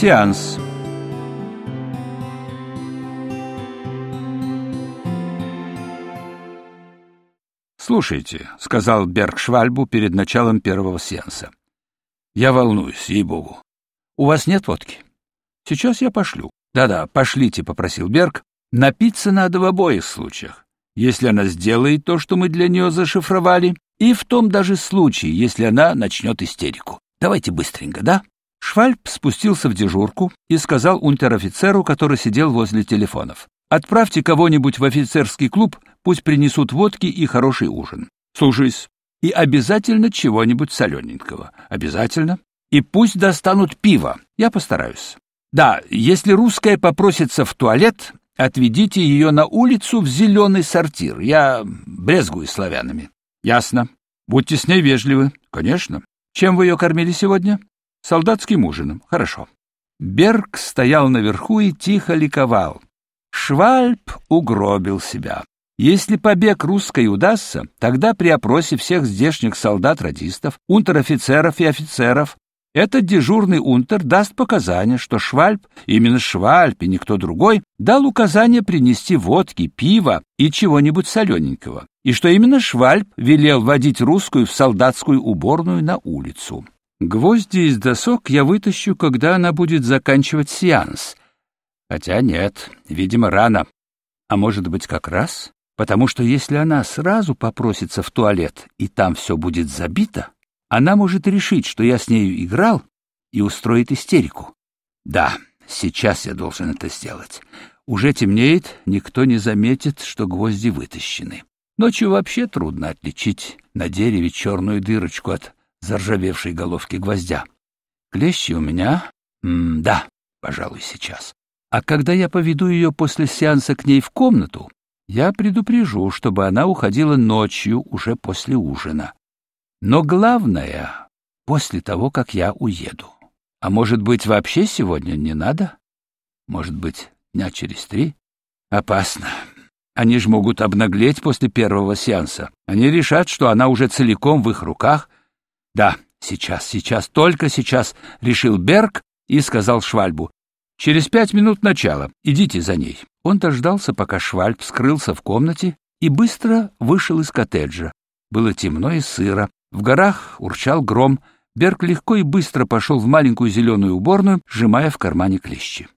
Сеанс. «Слушайте», — сказал Берг Швальбу перед началом первого сеанса. «Я волнуюсь, ей-богу. У вас нет водки? Сейчас я пошлю». «Да-да, пошлите», — попросил Берг. «Напиться надо в обоих случаях. Если она сделает то, что мы для нее зашифровали, и в том даже случае, если она начнет истерику. Давайте быстренько, да?» Швальб спустился в дежурку и сказал унтер-офицеру, который сидел возле телефонов. «Отправьте кого-нибудь в офицерский клуб, пусть принесут водки и хороший ужин. Слушаюсь. И обязательно чего-нибудь солененького. Обязательно. И пусть достанут пиво. Я постараюсь. Да, если русская попросится в туалет, отведите ее на улицу в зеленый сортир. Я брезгую славянами. Ясно. Будьте с ней вежливы. Конечно. Чем вы ее кормили сегодня? Солдатским ужином. Хорошо. Берг стоял наверху и тихо ликовал. Швальб угробил себя. Если побег русской удастся, тогда при опросе всех здешних солдат-радистов, унтер-офицеров и офицеров, этот дежурный унтер даст показания, что Швальб, именно Швальб и никто другой, дал указание принести водки, пива и чего-нибудь солененького, и что именно Швальб велел водить русскую в солдатскую уборную на улицу. Гвозди из досок я вытащу, когда она будет заканчивать сеанс. Хотя нет, видимо, рано. А может быть, как раз? Потому что если она сразу попросится в туалет, и там все будет забито, она может решить, что я с нею играл, и устроит истерику. Да, сейчас я должен это сделать. Уже темнеет, никто не заметит, что гвозди вытащены. Ночью вообще трудно отличить на дереве черную дырочку от заржавевшей головки гвоздя. Клещи у меня? М да, пожалуй, сейчас. А когда я поведу ее после сеанса к ней в комнату, я предупрежу, чтобы она уходила ночью уже после ужина. Но главное — после того, как я уеду. А может быть, вообще сегодня не надо? Может быть, дня через три? Опасно. Они же могут обнаглеть после первого сеанса. Они решат, что она уже целиком в их руках — да, сейчас, сейчас, только сейчас, решил Берг и сказал Швальбу. Через пять минут начала. Идите за ней. Он дождался, пока Швальб скрылся в комнате и быстро вышел из коттеджа. Было темно и сыро. В горах урчал гром. Берг легко и быстро пошел в маленькую зеленую уборную, сжимая в кармане клещи.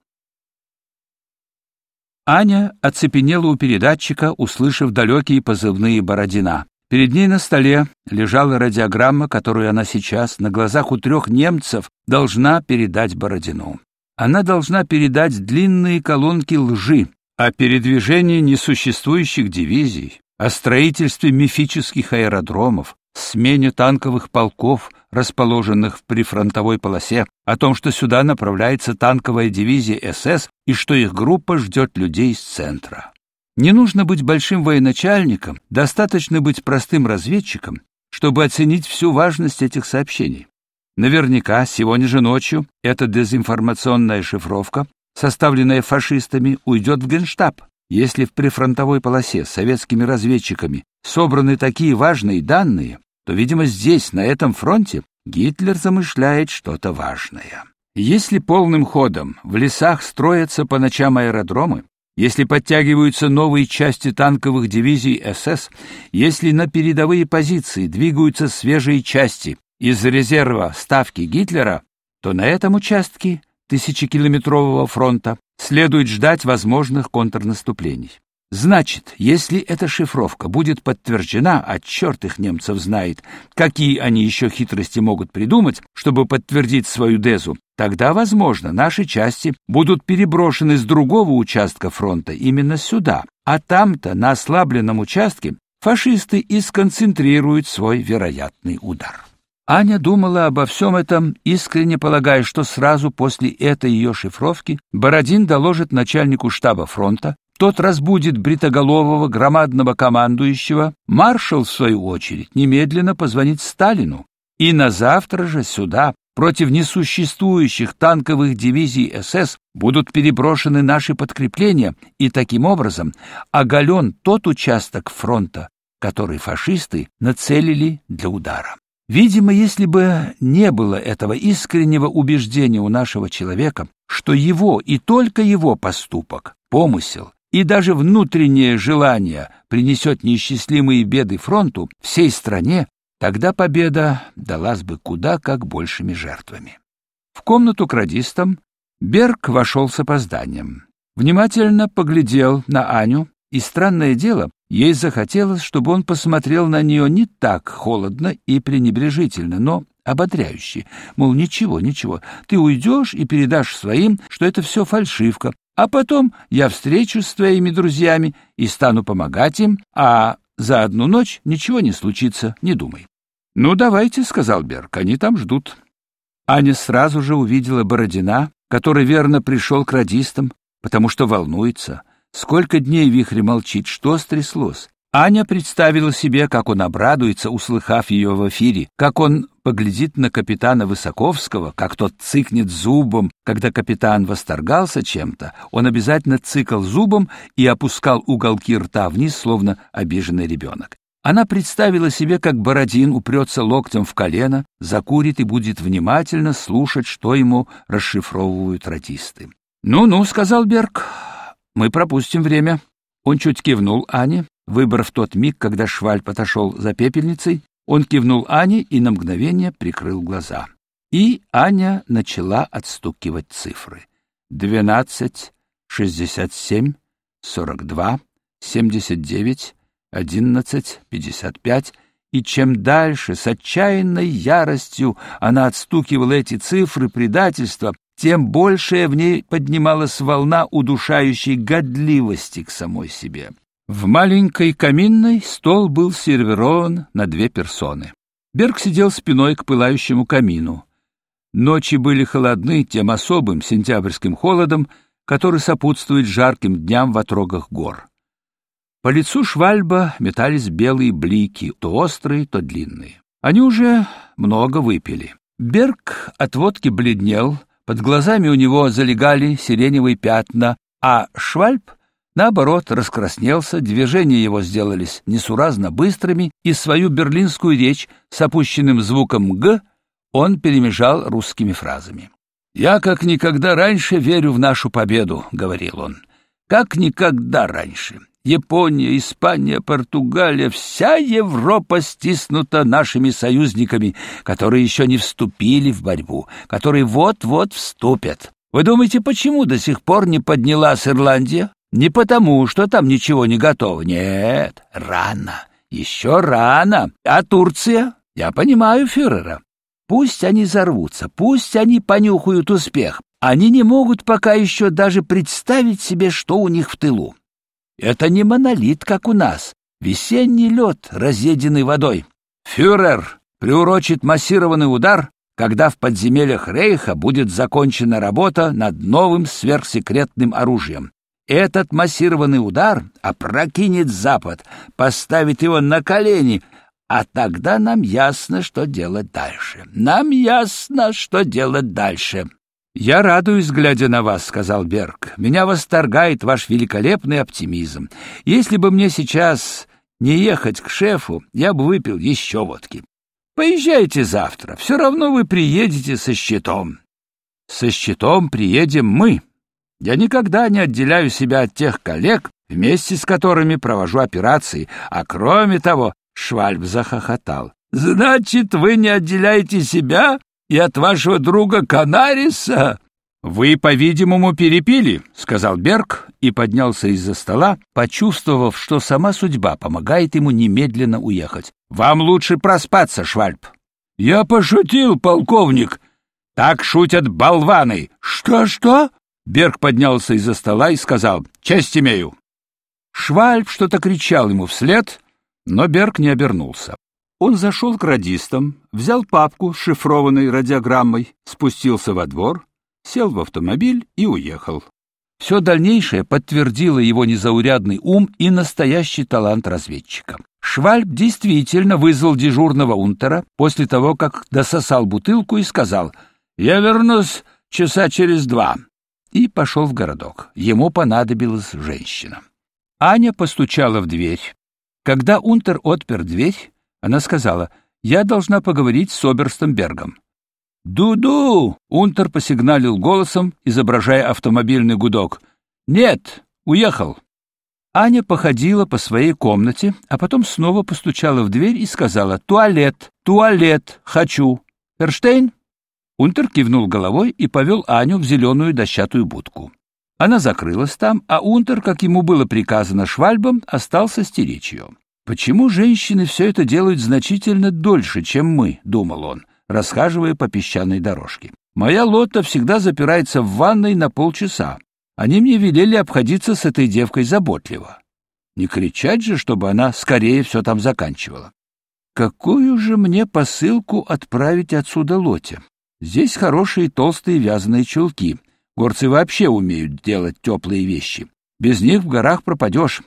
Аня оцепенела у передатчика, услышав далекие позывные Бородина. Перед ней на столе лежала радиограмма, которую она сейчас на глазах у трех немцев должна передать Бородину. Она должна передать длинные колонки лжи о передвижении несуществующих дивизий, о строительстве мифических аэродромов, смене танковых полков, расположенных в прифронтовой полосе, о том, что сюда направляется танковая дивизия СС и что их группа ждет людей из центра. Не нужно быть большим военачальником, достаточно быть простым разведчиком, чтобы оценить всю важность этих сообщений. Наверняка сегодня же ночью эта дезинформационная шифровка, составленная фашистами, уйдет в Генштаб. Если в прифронтовой полосе советскими разведчиками собраны такие важные данные, то, видимо, здесь, на этом фронте, Гитлер замышляет что-то важное. Если полным ходом в лесах строятся по ночам аэродромы, если подтягиваются новые части танковых дивизий СС, если на передовые позиции двигаются свежие части из резерва ставки Гитлера, то на этом участке тысячекилометрового фронта следует ждать возможных контрнаступлений. Значит, если эта шифровка будет подтверждена, а черт их немцев знает, какие они еще хитрости могут придумать, чтобы подтвердить свою дезу, тогда, возможно, наши части будут переброшены с другого участка фронта именно сюда, а там-то, на ослабленном участке, фашисты и сконцентрируют свой вероятный удар. Аня думала обо всем этом, искренне полагая, что сразу после этой ее шифровки Бородин доложит начальнику штаба фронта, тот разбудит бритоголового громадного командующего, маршал, в свою очередь, немедленно позвонит Сталину. И на завтра же сюда, против несуществующих танковых дивизий СС, будут переброшены наши подкрепления, и таким образом оголен тот участок фронта, который фашисты нацелили для удара. Видимо, если бы не было этого искреннего убеждения у нашего человека, что его и только его поступок, помысел и даже внутреннее желание принесет неисчислимые беды фронту всей стране, тогда победа далась бы куда как большими жертвами. В комнату к радистам Берг вошел с опозданием. Внимательно поглядел на Аню, и странное дело, ей захотелось, чтобы он посмотрел на нее не так холодно и пренебрежительно, но ободряюще. Мол, ничего, ничего, ты уйдешь и передашь своим, что это все фальшивка, а потом я встречусь с твоими друзьями и стану помогать им, а за одну ночь ничего не случится, не думай. — Ну, давайте, — сказал Берг, — они там ждут. Аня сразу же увидела Бородина, который верно пришел к радистам, потому что волнуется — Сколько дней вихрь молчит, что стряслось? Аня представила себе, как он обрадуется, услыхав ее в эфире, как он поглядит на капитана Высоковского, как тот цыкнет зубом, когда капитан восторгался чем-то, он обязательно цыкал зубом и опускал уголки рта вниз, словно обиженный ребенок. Она представила себе, как Бородин упрется локтем в колено, закурит и будет внимательно слушать, что ему расшифровывают радисты. «Ну-ну», — сказал Берг, мы пропустим время. Он чуть кивнул Ане, выбрав тот миг, когда Шваль отошел за пепельницей. Он кивнул Ане и на мгновение прикрыл глаза. И Аня начала отстукивать цифры. Двенадцать, шестьдесят семь, сорок два, семьдесят девять, одиннадцать, пятьдесят пять. И чем дальше, с отчаянной яростью, она отстукивала эти цифры предательства, тем большая в ней поднималась волна удушающей годливости к самой себе. В маленькой каминной стол был сервирован на две персоны. Берг сидел спиной к пылающему камину. Ночи были холодны тем особым сентябрьским холодом, который сопутствует жарким дням в отрогах гор. По лицу Швальба метались белые блики, то острые, то длинные. Они уже много выпили. Берг от водки бледнел, под глазами у него залегали сиреневые пятна, а Швальб, наоборот, раскраснелся, движения его сделались несуразно быстрыми, и свою берлинскую речь с опущенным звуком «г» он перемежал русскими фразами. «Я как никогда раньше верю в нашу победу», — говорил он. «Как никогда раньше. Япония, Испания, Португалия, вся Европа стиснута нашими союзниками, которые еще не вступили в борьбу, которые вот-вот вступят. Вы думаете, почему до сих пор не поднялась Ирландия? Не потому, что там ничего не готово. Нет, рано. Еще рано. А Турция? Я понимаю фюрера. Пусть они зарвутся, пусть они понюхают успех. Они не могут пока еще даже представить себе, что у них в тылу. Это не монолит, как у нас, весенний лед, разъеденный водой. Фюрер приурочит массированный удар, когда в подземельях Рейха будет закончена работа над новым сверхсекретным оружием. Этот массированный удар опрокинет Запад, поставит его на колени, а тогда нам ясно, что делать дальше. Нам ясно, что делать дальше. «Я радуюсь, глядя на вас», — сказал Берг. «Меня восторгает ваш великолепный оптимизм. Если бы мне сейчас не ехать к шефу, я бы выпил еще водки. Поезжайте завтра, все равно вы приедете со щитом». «Со щитом приедем мы. Я никогда не отделяю себя от тех коллег, вместе с которыми провожу операции, а кроме того...» — Швальб захохотал. «Значит, вы не отделяете себя и от вашего друга Канариса?» «Вы, по-видимому, перепили», — сказал Берг и поднялся из-за стола, почувствовав, что сама судьба помогает ему немедленно уехать. «Вам лучше проспаться, Швальб». «Я пошутил, полковник». «Так шутят болваны». «Что-что?» Берг поднялся из-за стола и сказал «Честь имею». Швальб что-то кричал ему вслед, но Берг не обернулся. Он зашел к радистам, взял папку с шифрованной радиограммой, спустился во двор, сел в автомобиль и уехал. Все дальнейшее подтвердило его незаурядный ум и настоящий талант разведчика. Швальб действительно вызвал дежурного унтера после того, как дососал бутылку и сказал «Я вернусь часа через два» и пошел в городок. Ему понадобилась женщина. Аня постучала в дверь. Когда унтер отпер дверь, она сказала, Я должна поговорить с Оберстенбергом. «Ду-ду!» — Унтер посигналил голосом, изображая автомобильный гудок. «Нет, уехал». Аня походила по своей комнате, а потом снова постучала в дверь и сказала «Туалет, туалет, хочу». «Эрштейн?» Унтер кивнул головой и повел Аню в зеленую дощатую будку. Она закрылась там, а Унтер, как ему было приказано Швальбом, остался стеречь ее. «Почему женщины все это делают значительно дольше, чем мы?» — думал он расхаживая по песчаной дорожке. Моя лота всегда запирается в ванной на полчаса. Они мне велели обходиться с этой девкой заботливо. Не кричать же, чтобы она скорее все там заканчивала. Какую же мне посылку отправить отсюда лоте? Здесь хорошие толстые вязаные чулки. Горцы вообще умеют делать теплые вещи. Без них в горах пропадешь.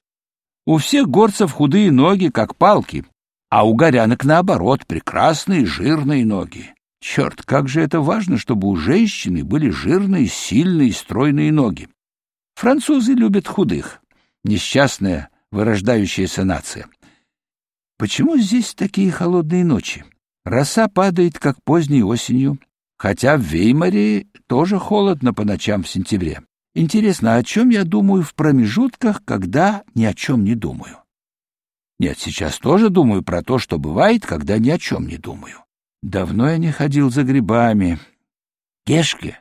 У всех горцев худые ноги, как палки, а у горянок, наоборот, прекрасные жирные ноги. Черт, как же это важно, чтобы у женщины были жирные, сильные, стройные ноги. Французы любят худых. Несчастная, вырождающаяся нация. Почему здесь такие холодные ночи? Роса падает, как поздней осенью, хотя в Веймаре тоже холодно по ночам в сентябре. Интересно, о чем я думаю в промежутках, когда ни о чем не думаю? Нет, сейчас тоже думаю про то, что бывает, когда ни о чем не думаю. Давно я не ходил за грибами. Кешке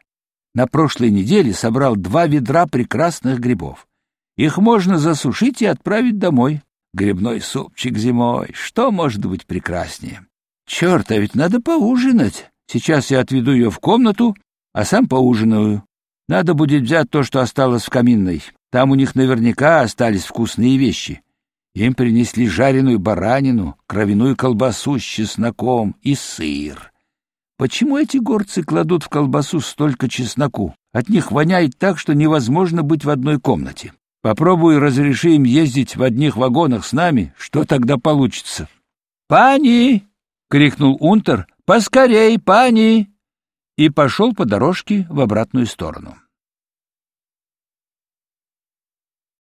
на прошлой неделе собрал два ведра прекрасных грибов. Их можно засушить и отправить домой. Грибной супчик зимой. Что может быть прекраснее? Черт, а ведь надо поужинать. Сейчас я отведу ее в комнату, а сам поужинаю. Надо будет взять то, что осталось в каминной. Там у них наверняка остались вкусные вещи. Им принесли жареную баранину, кровяную колбасу с чесноком и сыр. Почему эти горцы кладут в колбасу столько чесноку? От них воняет так, что невозможно быть в одной комнате. Попробуй разреши им ездить в одних вагонах с нами, что тогда получится? «Пани!» — крикнул Унтер. «Поскорей, пани!» И пошел по дорожке в обратную сторону.